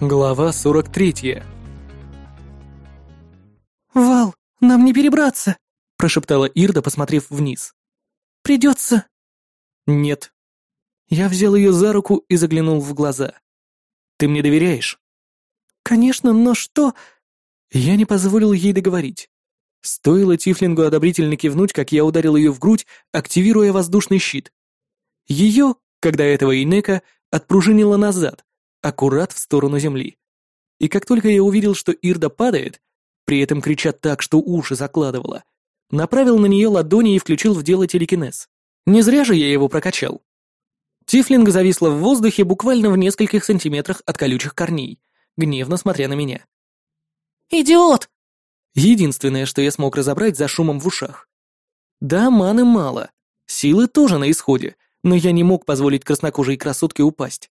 Глава 43. «Вал, нам не перебраться!» — прошептала Ирда, посмотрев вниз. «Придется...» «Нет». Я взял ее за руку и заглянул в глаза. «Ты мне доверяешь?» «Конечно, но что...» Я не позволил ей договорить. Стоило Тифлингу одобрительно кивнуть, как я ударил ее в грудь, активируя воздушный щит. Ее, когда этого Инека, отпружинило назад, аккурат в сторону земли. И как только я увидел, что Ирда падает, при этом кричат так, что уши закладывало, направил на нее ладони и включил в дело телекинез. Не зря же я его прокачал. Тифлинг зависла в воздухе буквально в нескольких сантиметрах от колючих корней, гневно смотря на меня. «Идиот!» Единственное, что я смог разобрать за шумом в ушах. Да, маны мало, силы тоже на исходе, но я не мог позволить краснокожей красотке упасть.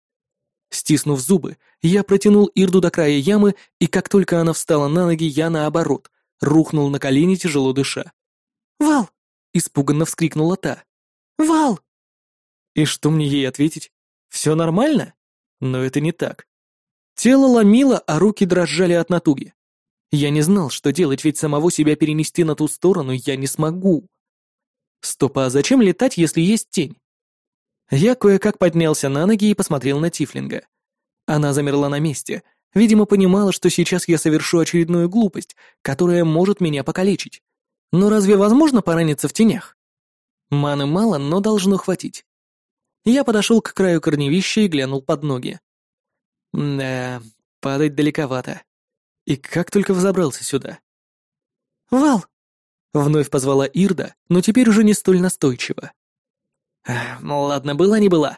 Стиснув зубы, я протянул Ирду до края ямы, и как только она встала на ноги, я наоборот, рухнул на колени, тяжело дыша. «Вал!» — испуганно вскрикнула та. «Вал!» И что мне ей ответить? Все нормально? Но это не так. Тело ломило, а руки дрожали от натуги. Я не знал, что делать, ведь самого себя перенести на ту сторону я не смогу. Стоп, а зачем летать, если есть тень? Я кое-как поднялся на ноги и посмотрел на Тифлинга. Она замерла на месте, видимо, понимала, что сейчас я совершу очередную глупость, которая может меня покалечить. Но разве возможно пораниться в тенях? Маны мало, но должно хватить. Я подошел к краю корневища и глянул под ноги. Да, падать далековато. И как только взобрался сюда. «Вал!» — вновь позвала Ирда, но теперь уже не столь настойчиво. Ну ладно, была не была.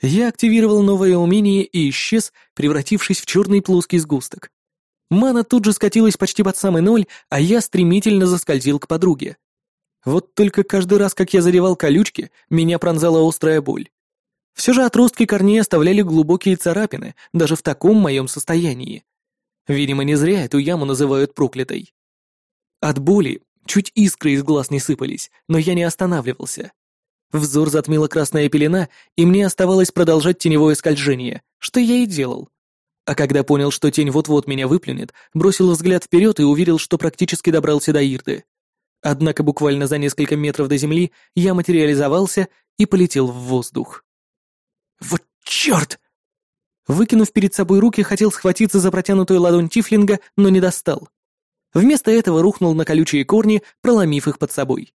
Я активировал новое умение и исчез, превратившись в черный плоский сгусток. Мана тут же скатилась почти под самый ноль, а я стремительно заскользил к подруге. Вот только каждый раз, как я задевал колючки, меня пронзала острая боль. Все же отростки корней оставляли глубокие царапины, даже в таком моем состоянии. Видимо, не зря эту яму называют проклятой. От боли чуть искры из глаз не сыпались, но я не останавливался. Взор затмила красная пелена, и мне оставалось продолжать теневое скольжение, что я и делал. А когда понял, что тень вот-вот меня выплюнет, бросил взгляд вперед и уверил, что практически добрался до Ирды. Однако буквально за несколько метров до земли я материализовался и полетел в воздух. «Вот черт!» Выкинув перед собой руки, хотел схватиться за протянутую ладонь Тифлинга, но не достал. Вместо этого рухнул на колючие корни, проломив их под собой.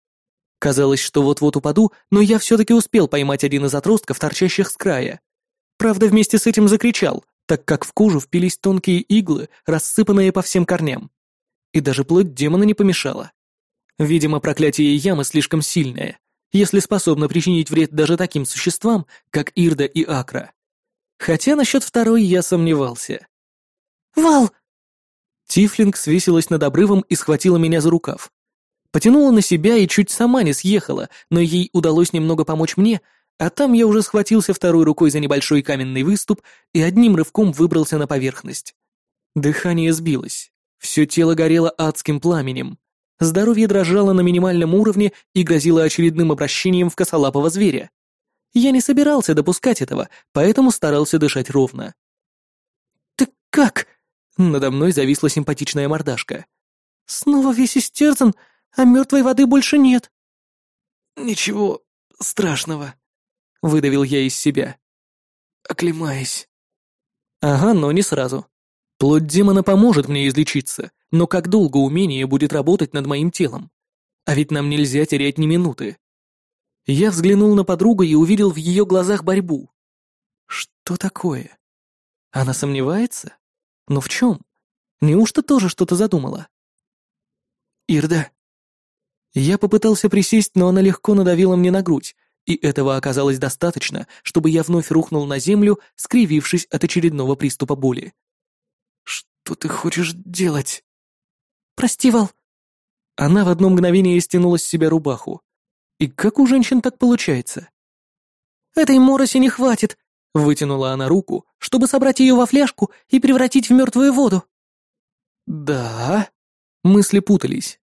Казалось, что вот-вот упаду, но я все-таки успел поймать один из отростков, торчащих с края. Правда, вместе с этим закричал, так как в кожу впились тонкие иглы, рассыпанные по всем корням. И даже плоть демона не помешала. Видимо, проклятие ямы слишком сильное, если способно причинить вред даже таким существам, как Ирда и Акра. Хотя насчет второй я сомневался. «Вал!» Тифлинг свесилась над обрывом и схватила меня за рукав. Потянула на себя и чуть сама не съехала, но ей удалось немного помочь мне, а там я уже схватился второй рукой за небольшой каменный выступ и одним рывком выбрался на поверхность. Дыхание сбилось, все тело горело адским пламенем. Здоровье дрожало на минимальном уровне и грозило очередным обращением в косолапого зверя. Я не собирался допускать этого, поэтому старался дышать ровно. «Ты как?» Надо мной зависла симпатичная мордашка. «Снова весь истерзан, а мертвой воды больше нет». «Ничего страшного», — выдавил я из себя. «Оклемаюсь». «Ага, но не сразу. Плоть демона поможет мне излечиться, но как долго умение будет работать над моим телом? А ведь нам нельзя терять ни минуты». Я взглянул на подругу и увидел в ее глазах борьбу. Что такое? Она сомневается? Но в чем? Неужто тоже что-то задумала? «Ирда, я попытался присесть, но она легко надавила мне на грудь, и этого оказалось достаточно, чтобы я вновь рухнул на землю, скривившись от очередного приступа боли. «Что ты хочешь делать?» «Прости, Вал». Она в одно мгновение стянула с себя рубаху. И как у женщин так получается? «Этой мороси не хватит», — вытянула она руку, чтобы собрать ее во фляжку и превратить в мертвую воду. «Да...» Мысли путались.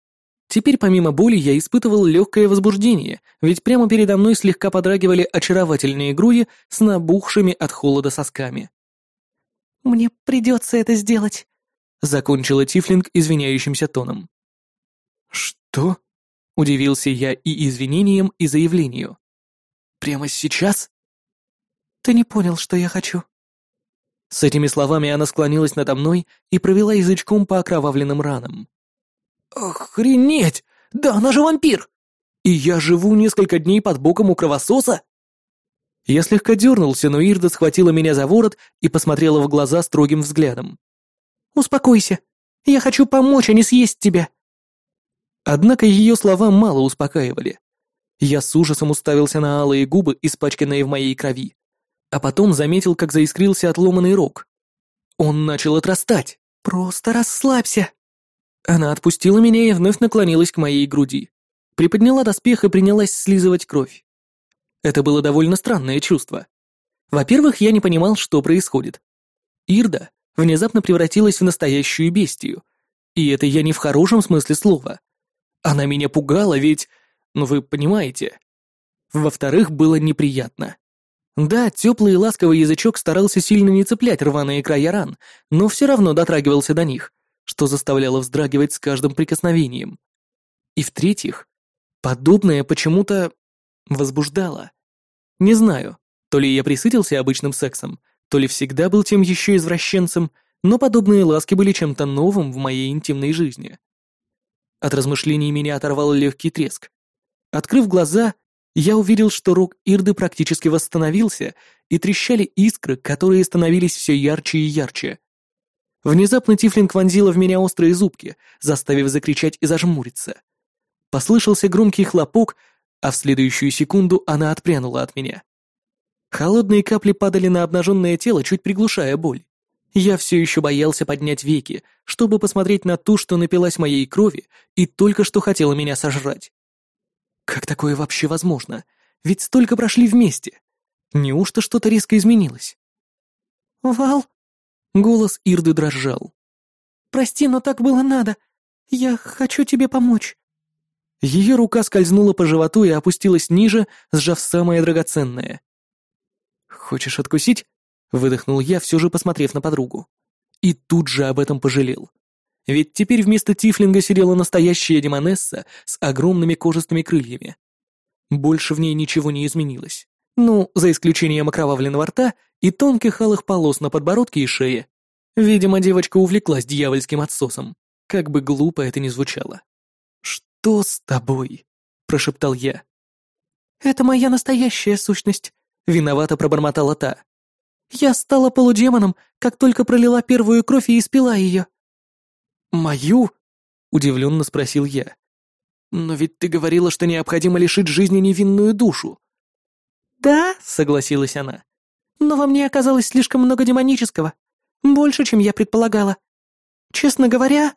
Теперь помимо боли я испытывал легкое возбуждение, ведь прямо передо мной слегка подрагивали очаровательные груди с набухшими от холода сосками. «Мне придется это сделать», — закончила Тифлинг извиняющимся тоном. «Что?» — удивился я и извинением, и заявлению. «Прямо сейчас?» «Ты не понял, что я хочу». С этими словами она склонилась надо мной и провела язычком по окровавленным ранам. «Охренеть! Да она же вампир! И я живу несколько дней под боком у кровососа?» Я слегка дернулся, но Ирда схватила меня за ворот и посмотрела в глаза строгим взглядом. «Успокойся. Я хочу помочь, а не съесть тебя». Однако ее слова мало успокаивали. Я с ужасом уставился на алые губы, испачканные в моей крови. А потом заметил, как заискрился отломанный рог. Он начал отрастать. «Просто расслабься». Она отпустила меня и вновь наклонилась к моей груди. Приподняла доспех и принялась слизывать кровь. Это было довольно странное чувство. Во-первых, я не понимал, что происходит. Ирда внезапно превратилась в настоящую бестию. И это я не в хорошем смысле слова. Она меня пугала, ведь... Ну вы понимаете. Во-вторых, было неприятно. Да, теплый и ласковый язычок старался сильно не цеплять рваные края ран, но все равно дотрагивался до них, что заставляло вздрагивать с каждым прикосновением. И в-третьих, подобное почему-то возбуждало. Не знаю, то ли я присытился обычным сексом, то ли всегда был тем еще извращенцем, но подобные ласки были чем-то новым в моей интимной жизни. От размышлений меня оторвал легкий треск. Открыв глаза, я увидел, что рог Ирды практически восстановился, и трещали искры, которые становились все ярче и ярче. Внезапно Тифлинг вонзила в меня острые зубки, заставив закричать и зажмуриться. Послышался громкий хлопок, а в следующую секунду она отпрянула от меня. Холодные капли падали на обнаженное тело, чуть приглушая боль. Я все еще боялся поднять веки, чтобы посмотреть на ту, что напилась моей крови и только что хотела меня сожрать. Как такое вообще возможно? Ведь столько прошли вместе. Неужто что-то резко изменилось? «Вал?» Голос Ирды дрожал. «Прости, но так было надо. Я хочу тебе помочь». Ее рука скользнула по животу и опустилась ниже, сжав самое драгоценное. «Хочешь откусить?» — выдохнул я, все же посмотрев на подругу. И тут же об этом пожалел. Ведь теперь вместо Тифлинга сидела настоящая демонесса с огромными кожистыми крыльями. Больше в ней ничего не изменилось. Ну, за исключением окровавленного рта и тонких алых полос на подбородке и шее. Видимо, девочка увлеклась дьявольским отсосом, как бы глупо это ни звучало. «Что с тобой?» — прошептал я. «Это моя настоящая сущность», — виновато пробормотала та. «Я стала полудемоном, как только пролила первую кровь и испила ее». «Мою?» — удивленно спросил я. «Но ведь ты говорила, что необходимо лишить жизни невинную душу». «Да», — согласилась она. «Но во мне оказалось слишком много демонического. Больше, чем я предполагала. Честно говоря...»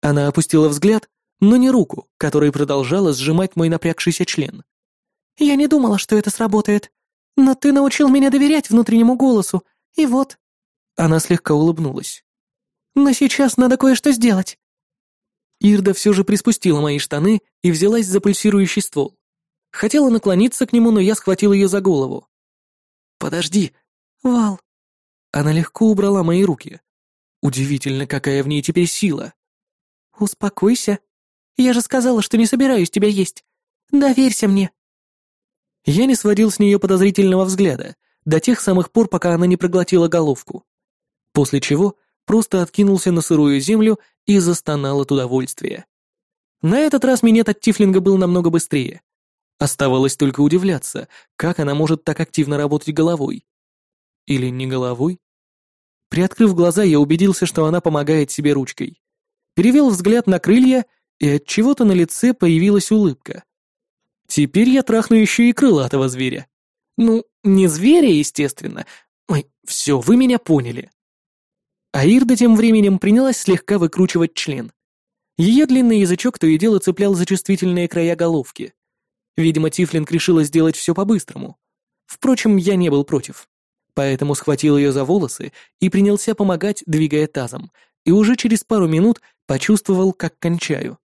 Она опустила взгляд, но не руку, которой продолжала сжимать мой напрягшийся член. «Я не думала, что это сработает. Но ты научил меня доверять внутреннему голосу, и вот...» Она слегка улыбнулась. «Но сейчас надо кое-что сделать». Ирда все же приспустила мои штаны и взялась за пульсирующий ствол. Хотела наклониться к нему, но я схватил ее за голову. «Подожди!» «Вал!» Она легко убрала мои руки. Удивительно, какая в ней теперь сила. «Успокойся», я же сказала, что не собираюсь тебя есть. Доверься мне». Я не сводил с нее подозрительного взгляда до тех самых пор, пока она не проглотила головку. После чего просто откинулся на сырую землю и застонал от удовольствия. На этот раз минет от Тифлинга был намного быстрее. Оставалось только удивляться, как она может так активно работать головой. Или не головой? Приоткрыв глаза, я убедился, что она помогает себе ручкой. Перевел взгляд на крылья и от чего-то на лице появилась улыбка. Теперь я трахну еще и крылатого зверя. Ну, не зверя, естественно. Ой, все, вы меня поняли. А Ирда тем временем принялась слегка выкручивать член. Ее длинный язычок то и дело цеплял за чувствительные края головки. Видимо, Тифлинг решила сделать все по-быстрому. Впрочем, я не был против. Поэтому схватил ее за волосы и принялся помогать, двигая тазом, и уже через пару минут почувствовал, как кончаю.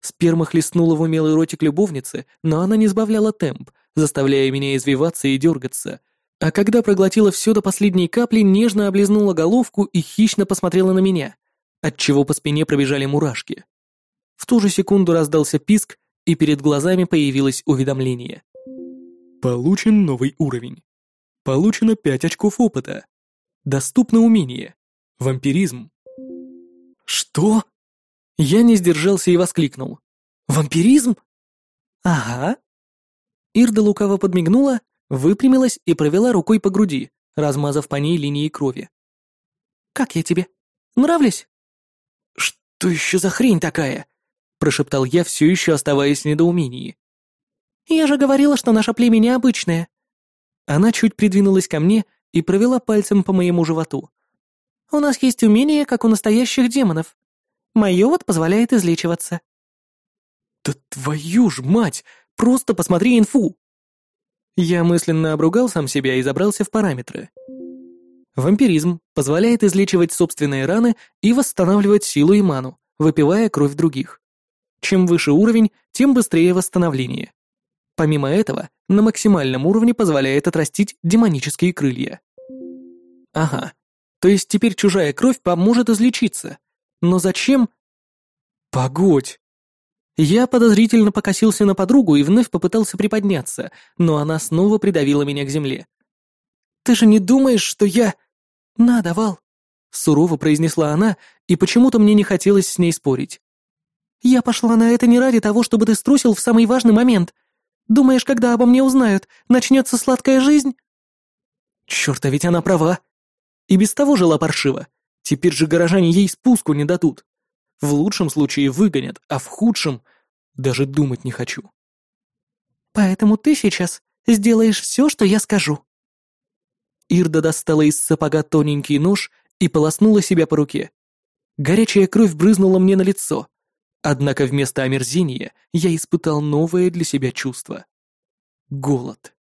Сперма хлестнула в умелый ротик любовницы, но она не сбавляла темп, заставляя меня извиваться и дергаться, А когда проглотила все до последней капли, нежно облизнула головку и хищно посмотрела на меня, отчего по спине пробежали мурашки. В ту же секунду раздался писк, и перед глазами появилось уведомление. Получен новый уровень. Получено 5 очков опыта. Доступно умение. Вампиризм. Что? Я не сдержался и воскликнул. Вампиризм? Ага. Ирда лукаво подмигнула, выпрямилась и провела рукой по груди, размазав по ней линии крови. «Как я тебе? Нравлюсь?» «Что еще за хрень такая?» — прошептал я, все еще оставаясь в недоумении. «Я же говорила, что наше племя необычное». Она чуть придвинулась ко мне и провела пальцем по моему животу. «У нас есть умение, как у настоящих демонов. Мое вот позволяет излечиваться». «Да твою ж мать! Просто посмотри инфу!» Я мысленно обругал сам себя и забрался в параметры. Вампиризм позволяет излечивать собственные раны и восстанавливать силу и ману, выпивая кровь других. Чем выше уровень, тем быстрее восстановление. Помимо этого, на максимальном уровне позволяет отрастить демонические крылья. Ага, то есть теперь чужая кровь поможет излечиться. Но зачем? Погодь. Я подозрительно покосился на подругу и вновь попытался приподняться, но она снова придавила меня к земле. «Ты же не думаешь, что я...» «Надо, Вал!» — сурово произнесла она, и почему-то мне не хотелось с ней спорить. «Я пошла на это не ради того, чтобы ты струсил в самый важный момент. Думаешь, когда обо мне узнают, начнется сладкая жизнь?» Черт, а ведь она права. И без того жила паршиво. Теперь же горожане ей спуску не дадут. В лучшем случае выгонят, а в худшем даже думать не хочу. Поэтому ты сейчас сделаешь все, что я скажу. Ирда достала из сапога тоненький нож и полоснула себя по руке. Горячая кровь брызнула мне на лицо. Однако вместо омерзения я испытал новое для себя чувство. Голод.